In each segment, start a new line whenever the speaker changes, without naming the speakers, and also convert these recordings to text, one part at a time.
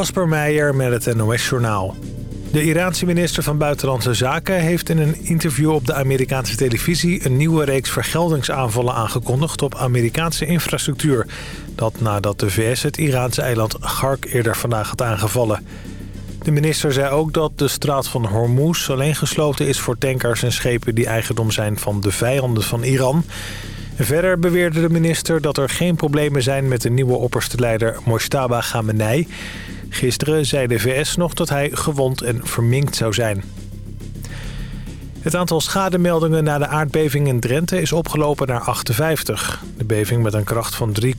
Kasper Meijer met het NOS-journaal. De Iraanse minister van Buitenlandse Zaken heeft in een interview op de Amerikaanse televisie... een nieuwe reeks vergeldingsaanvallen aangekondigd op Amerikaanse infrastructuur. Dat nadat de VS het Iraanse eiland Gark eerder vandaag had aangevallen. De minister zei ook dat de straat van Hormuz alleen gesloten is voor tankers en schepen... die eigendom zijn van de vijanden van Iran... Verder beweerde de minister dat er geen problemen zijn met de nieuwe opperste leider Mojtaba Khamenei. Gisteren zei de VS nog dat hij gewond en verminkt zou zijn. Het aantal schademeldingen na de aardbeving in Drenthe is opgelopen naar 58. De beving met een kracht van 3,0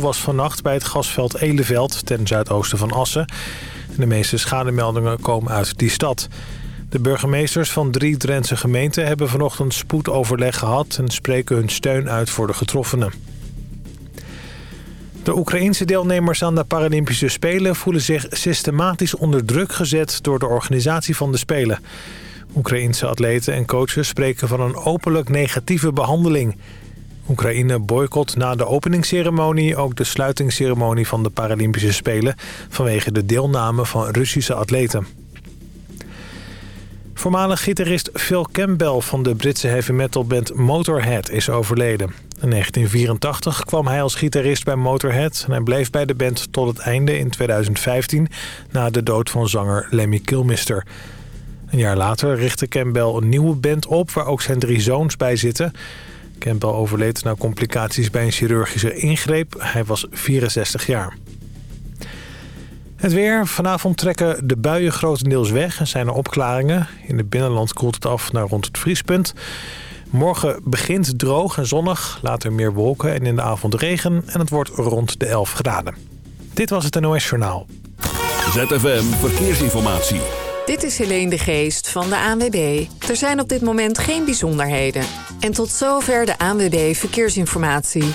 was vannacht bij het gasveld Eleveld ten zuidoosten van Assen. De meeste schademeldingen komen uit die stad. De burgemeesters van drie Drentse gemeenten hebben vanochtend spoedoverleg gehad... en spreken hun steun uit voor de getroffenen. De Oekraïense deelnemers aan de Paralympische Spelen voelen zich systematisch onder druk gezet door de organisatie van de Spelen. Oekraïense atleten en coaches spreken van een openlijk negatieve behandeling. Oekraïne boycott na de openingsceremonie ook de sluitingsceremonie van de Paralympische Spelen vanwege de deelname van Russische atleten. Voormalig gitarist Phil Campbell van de Britse heavy metal band Motorhead is overleden. In 1984 kwam hij als gitarist bij Motorhead en hij bleef bij de band tot het einde in 2015 na de dood van zanger Lemmy Kilmister. Een jaar later richtte Campbell een nieuwe band op waar ook zijn drie zoons bij zitten. Campbell overleed na complicaties bij een chirurgische ingreep. Hij was 64 jaar. Het weer. Vanavond trekken de buien grotendeels weg en zijn er opklaringen. In het binnenland koelt het af naar rond het vriespunt. Morgen begint droog en zonnig, later meer wolken en in de avond regen... en het wordt rond de 11 graden. Dit was het NOS Journaal.
ZFM Verkeersinformatie.
Dit is Helene de Geest van de ANWB. Er zijn op dit moment geen bijzonderheden. En tot zover de ANWB Verkeersinformatie.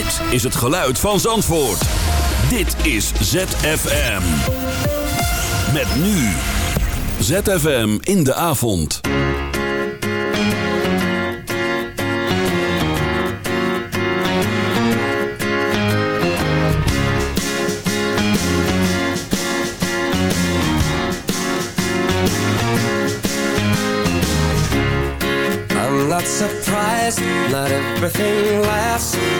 Dit is het geluid van Zandvoort. Dit is ZFM. Met nu. ZFM in de avond.
I'm not everything lasts.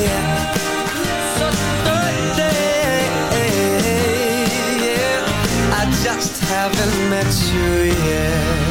Haven't met you yet.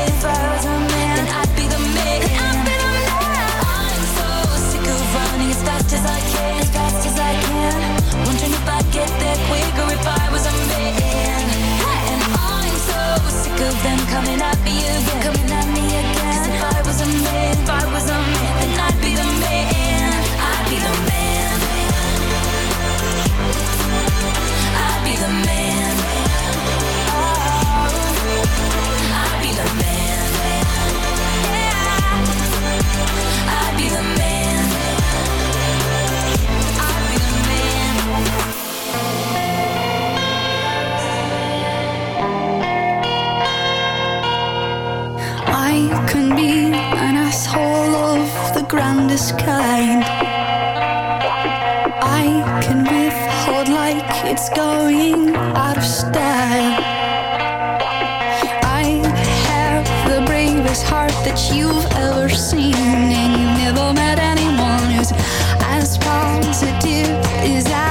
them coming at me again. Grandest kind. I can withhold like it's going out of style. I have the bravest heart that you've ever seen, and you've never met anyone who's as positive as I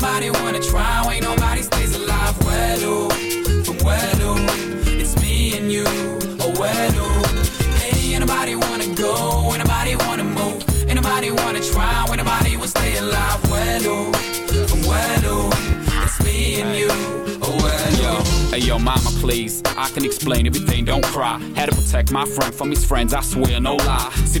nobody wanna try, ain't nobody stays alive. Well, oh, well, oh, it's
me and you. Oh, well, oh, ain't nobody wanna go, ain't nobody wanna move, ain't nobody wanna try, ain't nobody wanna stay alive. Well, well, it's me and you. Oh, well, yo. Hey yo, mama, please. I can explain everything,
don't cry. Had to protect my friend from his
friends, I swear, no lie. See,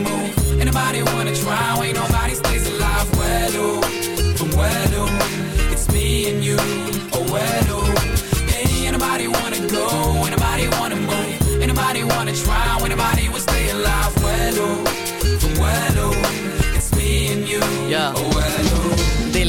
move, ain't wanna try, ain't nobody stays alive. Well, from well, oh, it's me and you. Oh, well, oh, ain't nobody wanna go, ain't nobody wanna move, ain't nobody wanna try,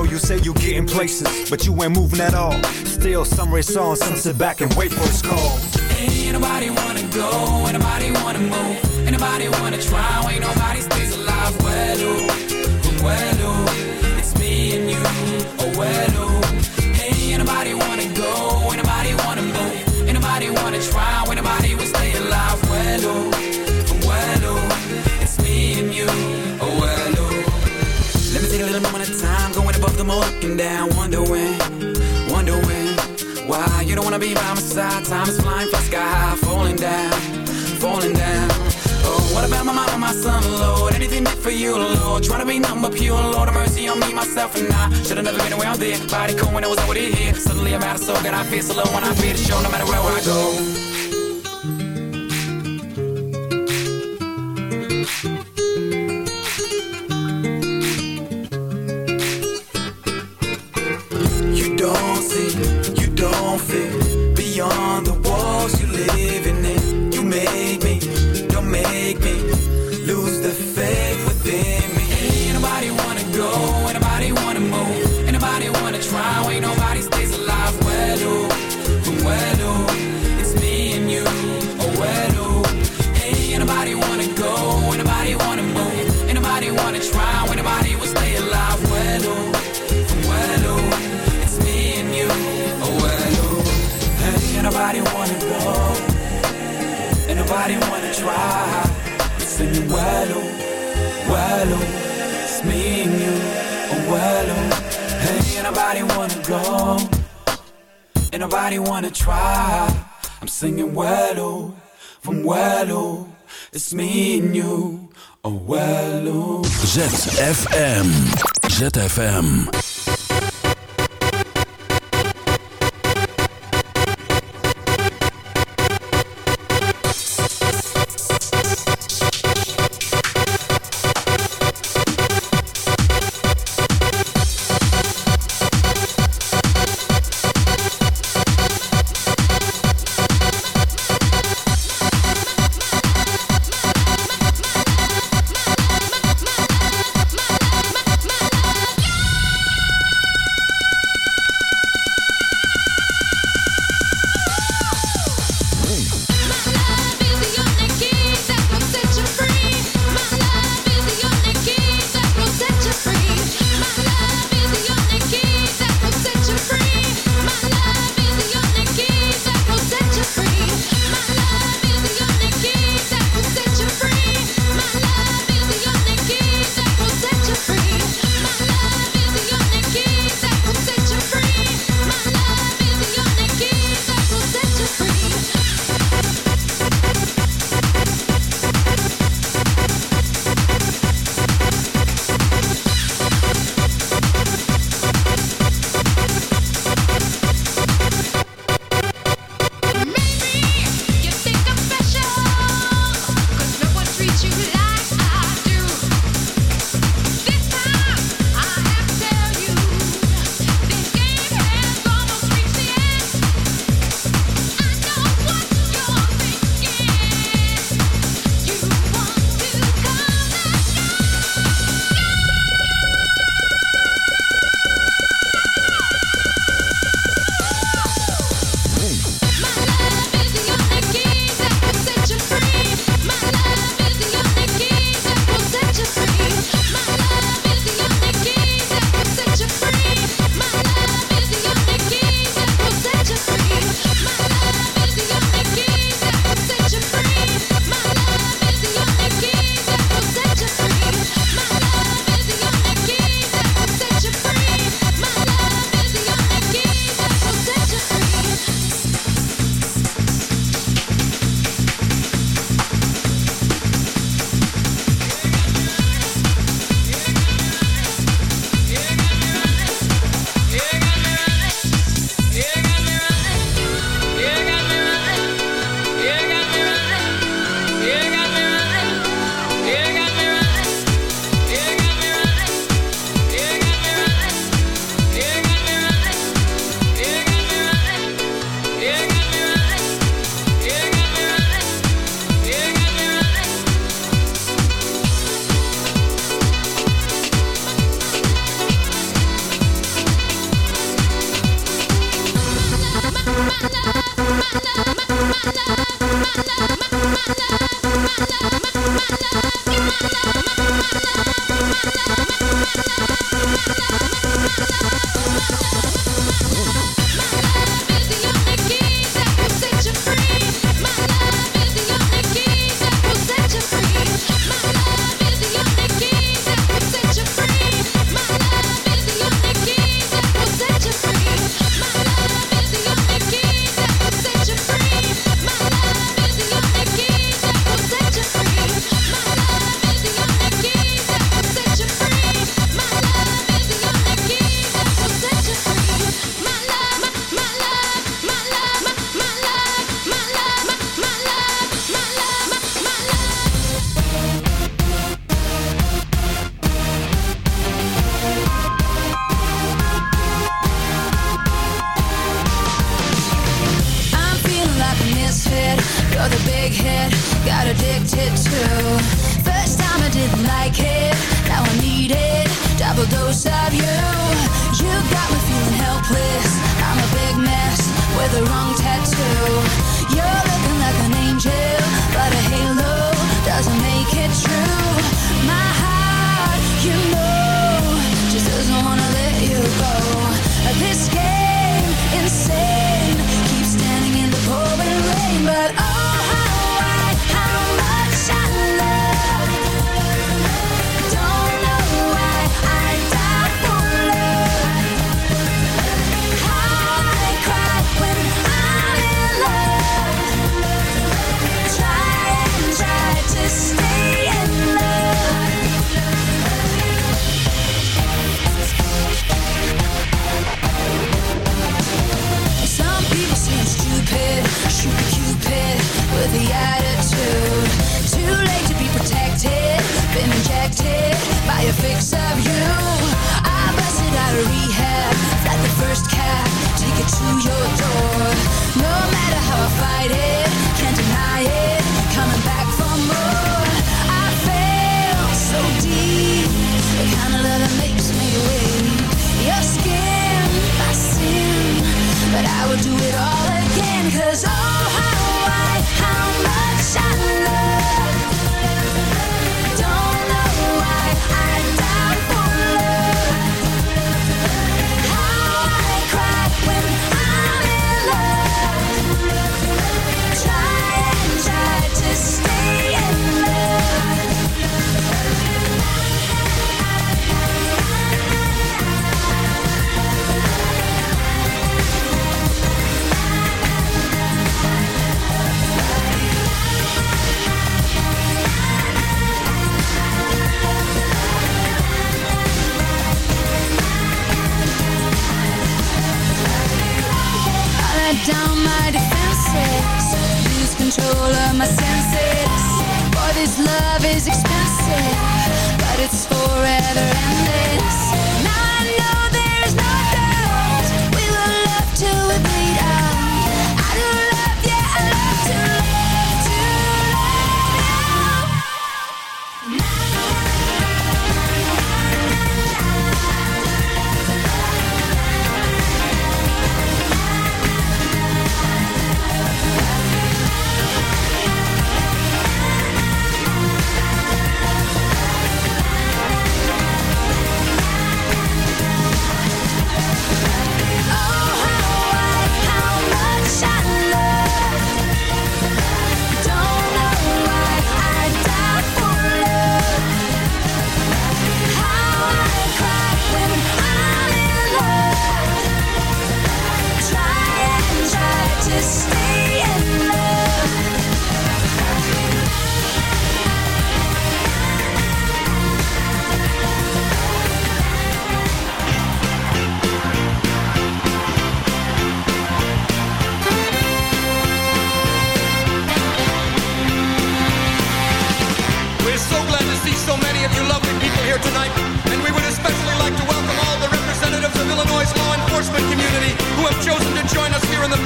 So you say you getting places, but you ain't moving at all. Still, some race on, some sit back and wait for his call.
Ain't nobody wanna go, ain't nobody wanna move, ain't nobody wanna try, ain't nobody myself, and I. Should've never been around there. Body cold when I was over here. Suddenly I'm out of soul, and I feel so low when I feel the show, no matter where I go.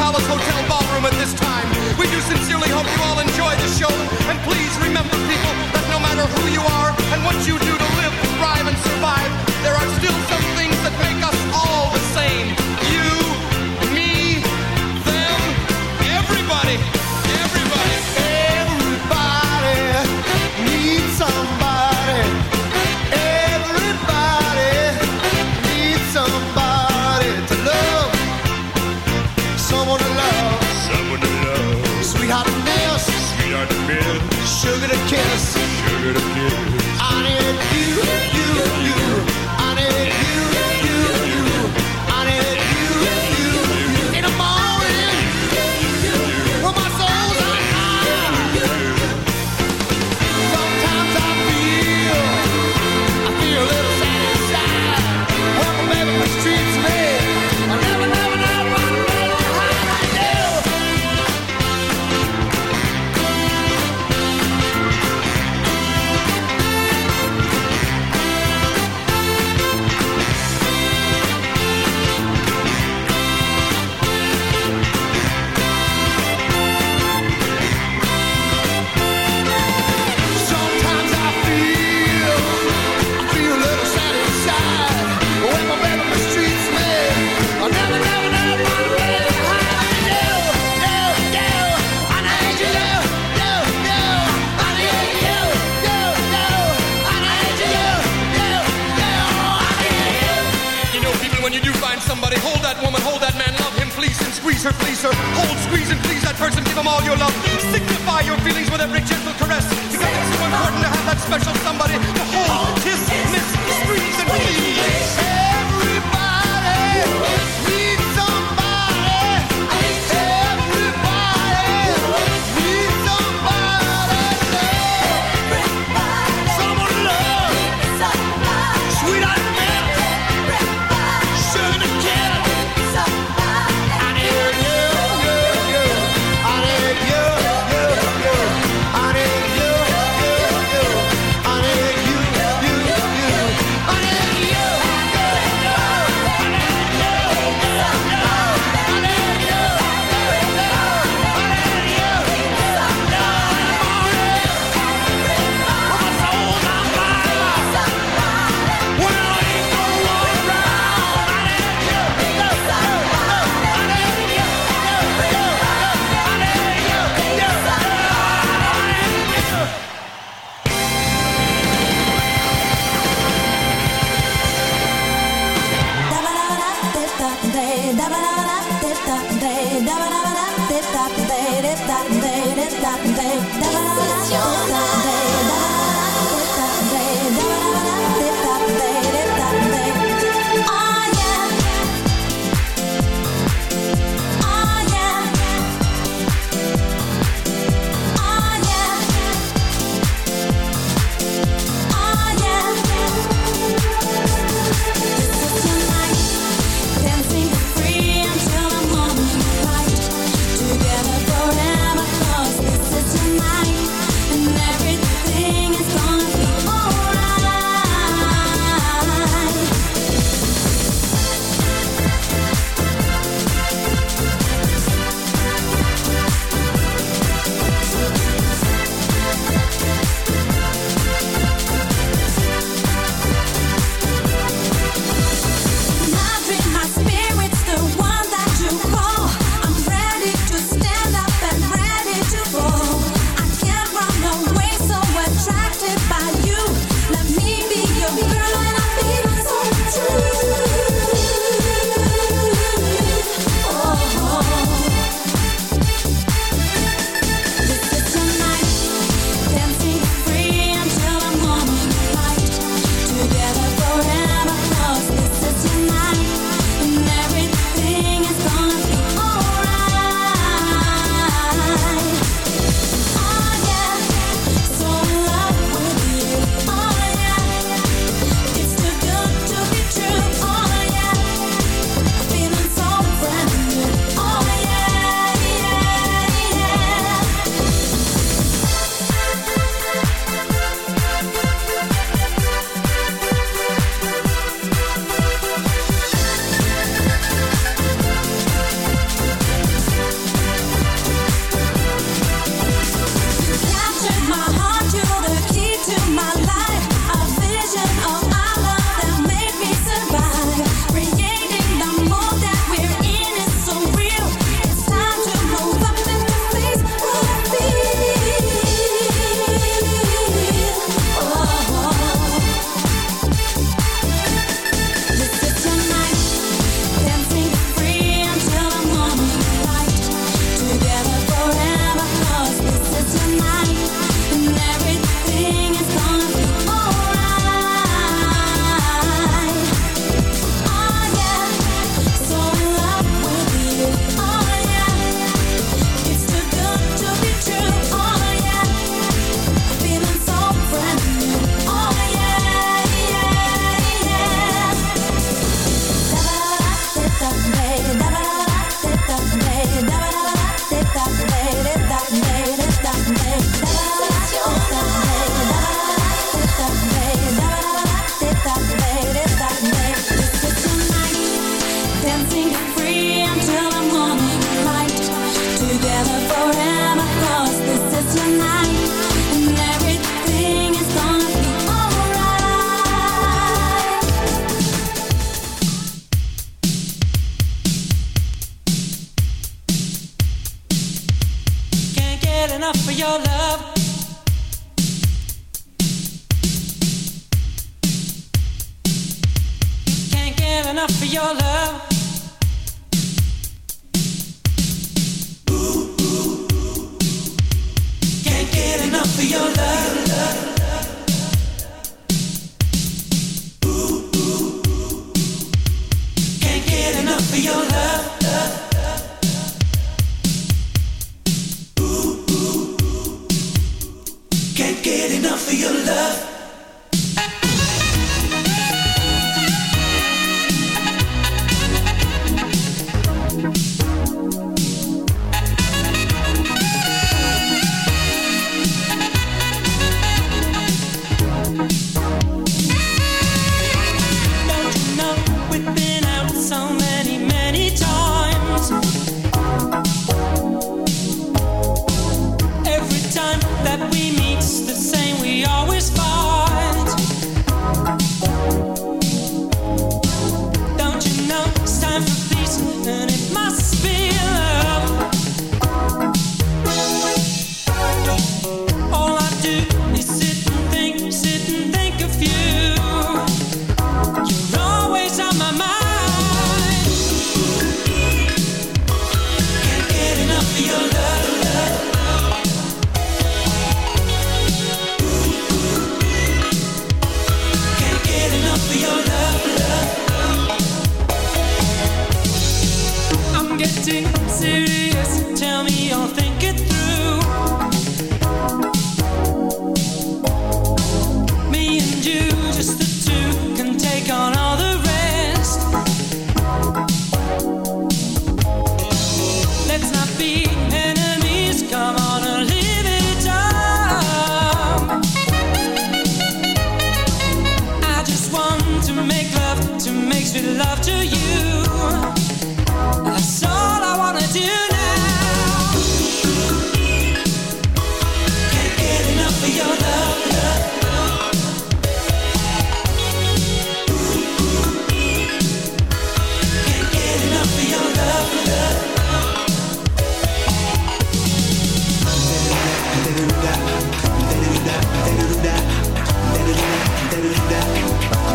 Palace Hotel Ballroom at this time. We do sincerely hope you all enjoy the show. And please remember, people, that no matter who you are and what you do,
somebody, hold that woman, hold that man, love him, please him, squeeze her, please her, hold, squeeze and please that person, give him all your love, signify your feelings with every gentle caress. You got to see one to have that special somebody to hold, kiss.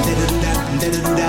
da da da
da da da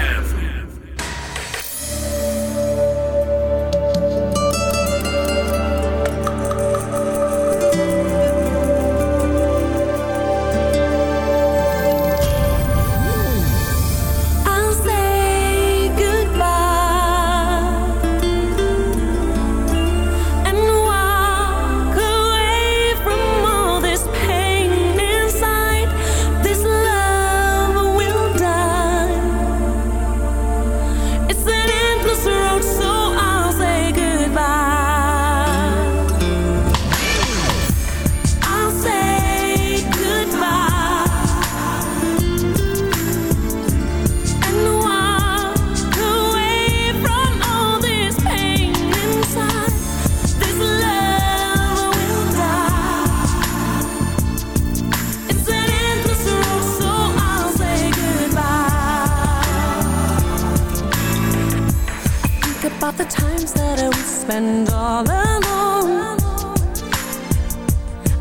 And all alone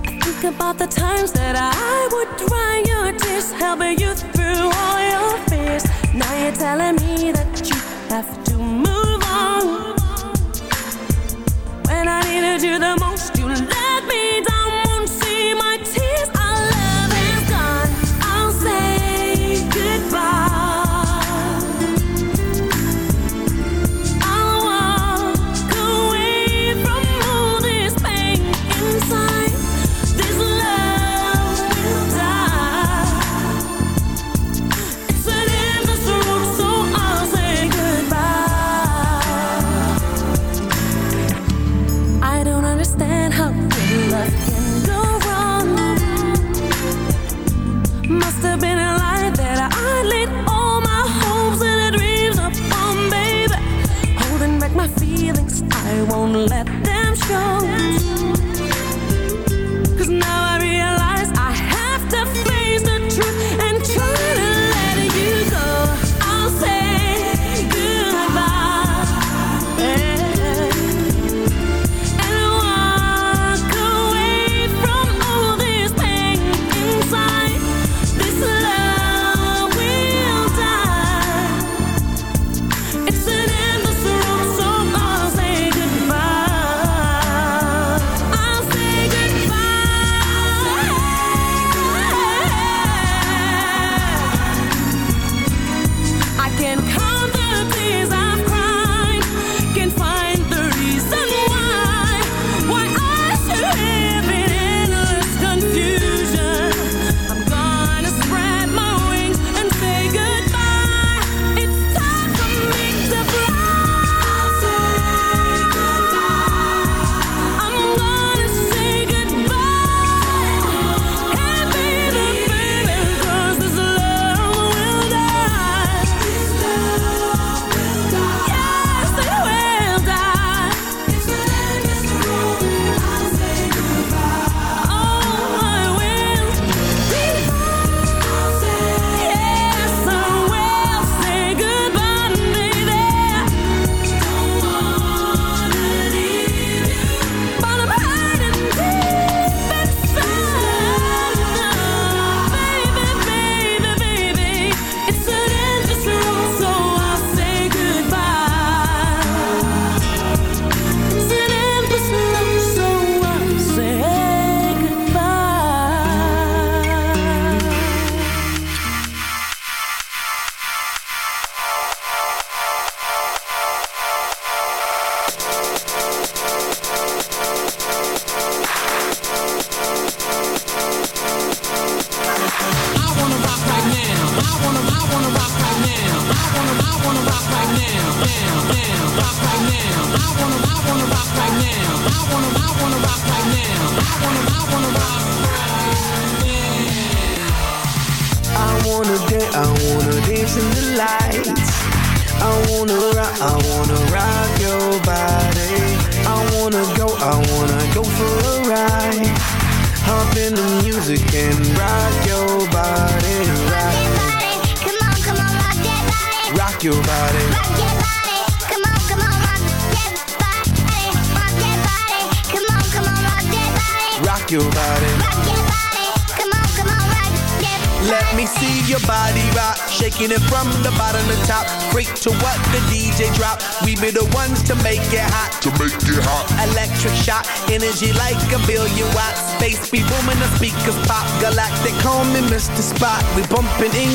I think about the times that I would dry your tears Helping you through all your fears. Now you're telling me
us.